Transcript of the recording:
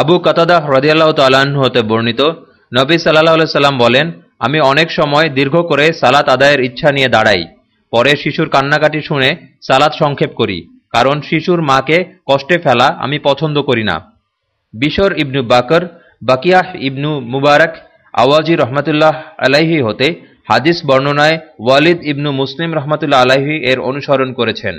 আবু কাতাদা হ্রদিয়াল্লাহ তালাহ হতে বর্ণিত, নবী সাল্লাহ সাল্লাম বলেন, আমি অনেক সময় দীর্ঘ করে সালাত আদায়ের ইচ্ছা নিয়ে দাঁড়াই। পরে শিশুর কান্নাকাটি শুনে সালাত সংক্ষেপ করি, কারণ শিশুর মাকে কষ্টে ফেলা আমি পছন্দ করি না। বিশর ইবনু বাকর, বাকিয়াহ ইবনু মুবারক, আওয়াজি রহমতুল্লাহ আলাইহি হতে হাদিস বর্ণনায় ওয়ালিদ ইবনু মুসলিম রহমতুল্লাহ আলাহি এর অনুসরণ করেছেন।